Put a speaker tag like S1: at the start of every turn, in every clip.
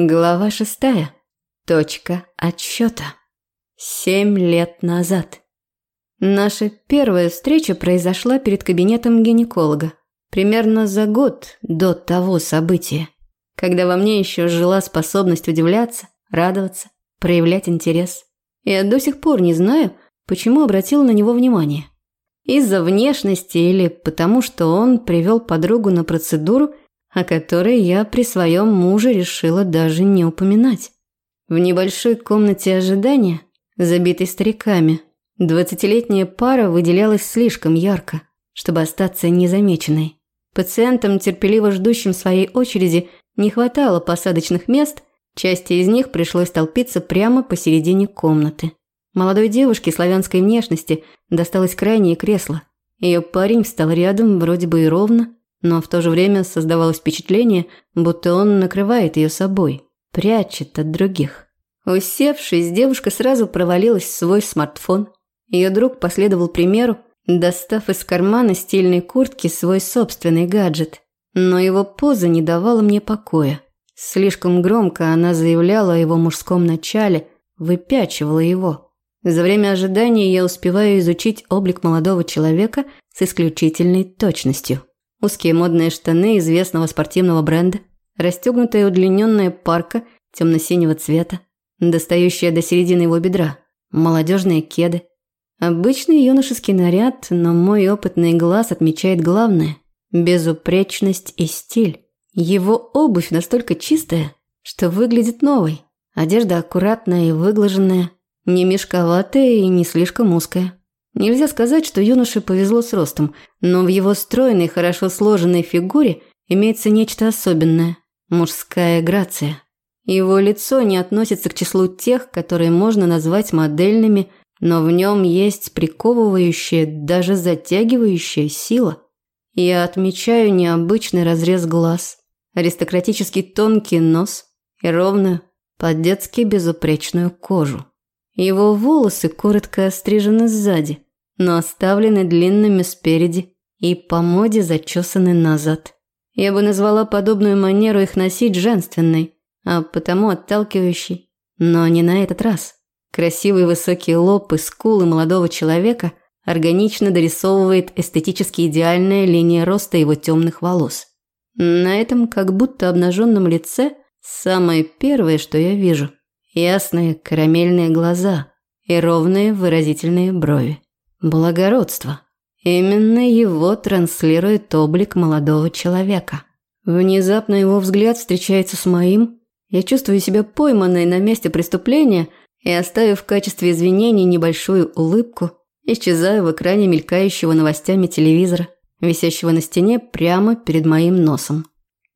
S1: Глава шестая. Точка отсчета. Семь лет назад. Наша первая встреча произошла перед кабинетом гинеколога. Примерно за год до того события, когда во мне еще жила способность удивляться, радоваться, проявлять интерес. Я до сих пор не знаю, почему обратила на него внимание. Из-за внешности или потому, что он привел подругу на процедуру – о которой я при своем муже решила даже не упоминать. В небольшой комнате ожидания, забитой стариками, двадцатилетняя пара выделялась слишком ярко, чтобы остаться незамеченной. Пациентам, терпеливо ждущим своей очереди, не хватало посадочных мест, части из них пришлось толпиться прямо посередине комнаты. Молодой девушке славянской внешности досталось крайнее кресло. Ее парень встал рядом вроде бы и ровно, но в то же время создавалось впечатление, будто он накрывает ее собой, прячет от других. Усевшись, девушка сразу провалилась в свой смартфон. Ее друг последовал примеру, достав из кармана стильной куртки свой собственный гаджет. Но его поза не давала мне покоя. Слишком громко она заявляла о его мужском начале, выпячивала его. За время ожидания я успеваю изучить облик молодого человека с исключительной точностью. Узкие модные штаны известного спортивного бренда, расстегнутая удлиненная парка темно-синего цвета, достающая до середины его бедра, молодежные кеды. Обычный юношеский наряд, но мой опытный глаз отмечает главное – безупречность и стиль. Его обувь настолько чистая, что выглядит новой. Одежда аккуратная и выглаженная, не мешковатая и не слишком узкая. Нельзя сказать, что юноше повезло с ростом, но в его стройной, хорошо сложенной фигуре имеется нечто особенное – мужская грация. Его лицо не относится к числу тех, которые можно назвать модельными, но в нем есть приковывающая, даже затягивающая сила. Я отмечаю необычный разрез глаз, аристократический тонкий нос и ровную, по-детски безупречную кожу. Его волосы коротко острижены сзади – но оставлены длинными спереди и по моде зачесаны назад. Я бы назвала подобную манеру их носить женственной, а потому отталкивающей. Но не на этот раз. Красивый высокий лоб и скулы молодого человека органично дорисовывает эстетически идеальная линия роста его темных волос. На этом как будто обнаженном лице самое первое, что я вижу – ясные карамельные глаза и ровные выразительные брови. Благородство. Именно его транслирует облик молодого человека. Внезапно его взгляд встречается с моим. Я чувствую себя пойманной на месте преступления и, оставив в качестве извинений небольшую улыбку, исчезаю в экране мелькающего новостями телевизора, висящего на стене прямо перед моим носом.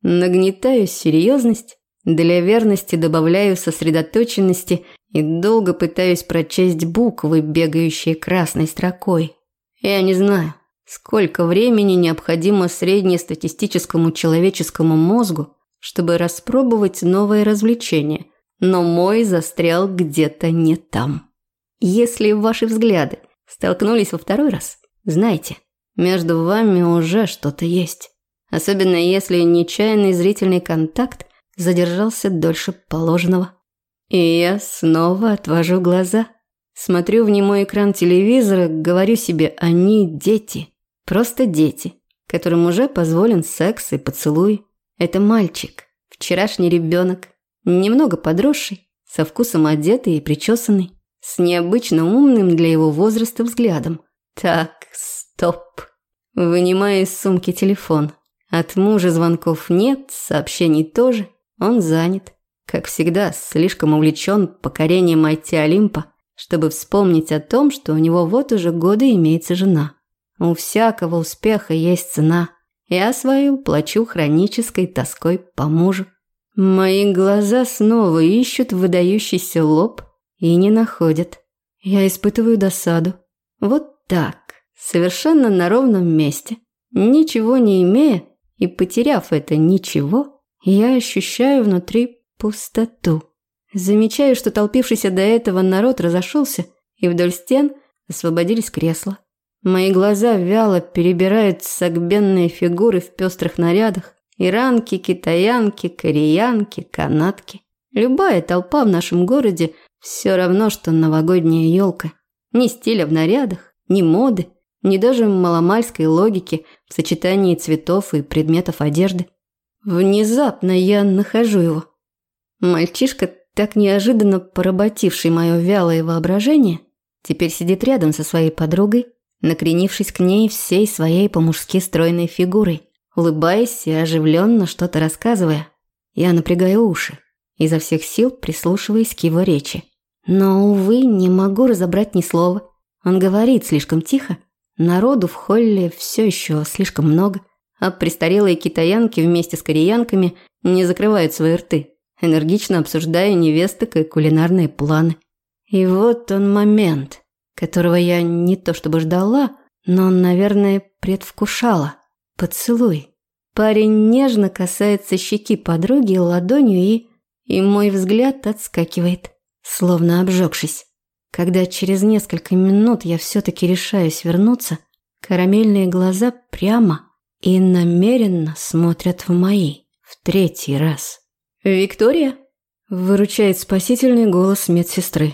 S1: Нагнетаю серьезность, для верности добавляю сосредоточенности и долго пытаюсь прочесть буквы, бегающие красной строкой. Я не знаю, сколько времени необходимо среднестатистическому человеческому мозгу, чтобы распробовать новое развлечение, но мой застрял где-то не там. Если ваши взгляды столкнулись во второй раз, знайте, между вами уже что-то есть. Особенно если нечаянный зрительный контакт задержался дольше положенного. И я снова отвожу глаза. Смотрю в немой экран телевизора, говорю себе, они дети. Просто дети, которым уже позволен секс и поцелуй. Это мальчик, вчерашний ребенок, немного подросший, со вкусом одетый и причесанный, с необычно умным для его возраста взглядом. Так, стоп. Вынимаю из сумки телефон. От мужа звонков нет, сообщений тоже. Он занят. Как всегда, слишком увлечен покорением IT Олимпа, чтобы вспомнить о том, что у него вот уже годы имеется жена. У всякого успеха есть цена. Я свою плачу хронической тоской по мужу. Мои глаза снова ищут выдающийся лоб и не находят. Я испытываю досаду. Вот так, совершенно на ровном месте, ничего не имея и потеряв это ничего, я ощущаю внутри пустоту. Замечаю, что толпившийся до этого народ разошелся, и вдоль стен освободились кресла. Мои глаза вяло перебирают согбенные фигуры в пестрых нарядах. Иранки, китаянки, кореянки, канатки. Любая толпа в нашем городе все равно, что новогодняя елка. Ни стиля в нарядах, ни моды, ни даже маломальской логики в сочетании цветов и предметов одежды. Внезапно я нахожу его. Мальчишка, так неожиданно поработивший мое вялое воображение, теперь сидит рядом со своей подругой, накренившись к ней всей своей по-мужски стройной фигурой, улыбаясь и оживленно что-то рассказывая. Я напрягаю уши, изо всех сил прислушиваясь к его речи. Но, увы, не могу разобрать ни слова. Он говорит слишком тихо. Народу в холле все еще слишком много, а престарелые китаянки вместе с кореянками не закрывают свои рты, энергично обсуждая невесток и кулинарные планы. И вот он момент, которого я не то чтобы ждала, но, наверное, предвкушала. Поцелуй. Парень нежно касается щеки подруги ладонью и... И мой взгляд отскакивает словно обжегшись. Когда через несколько минут я все-таки решаюсь вернуться, карамельные глаза прямо и намеренно смотрят в мои в третий раз. «Виктория?» – выручает спасительный голос медсестры.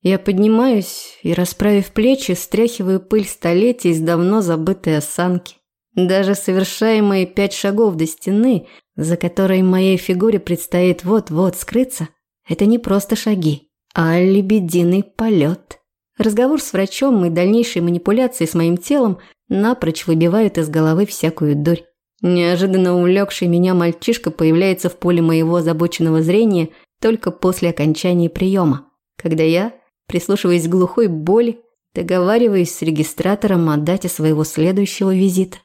S1: Я поднимаюсь и, расправив плечи, стряхиваю пыль столетий с давно забытой осанки. Даже совершаемые пять шагов до стены, за которой моей фигуре предстоит вот-вот скрыться, это не просто шаги а лебединый полет. Разговор с врачом и дальнейшие манипуляции с моим телом напрочь выбивают из головы всякую дурь. Неожиданно увлекший меня мальчишка появляется в поле моего озабоченного зрения только после окончания приема, когда я, прислушиваясь к глухой боли, договариваюсь с регистратором о дате своего следующего визита.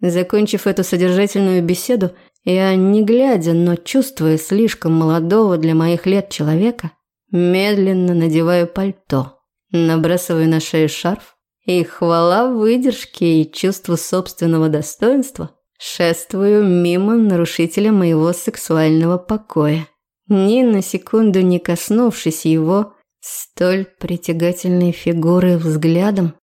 S1: Закончив эту содержательную беседу, я, не глядя, но чувствуя слишком молодого для моих лет человека, Медленно надеваю пальто, набрасываю на шею шарф и, хвала выдержке и чувству собственного достоинства, шествую мимо нарушителя моего сексуального покоя, ни на секунду не коснувшись его столь притягательной фигуры взглядом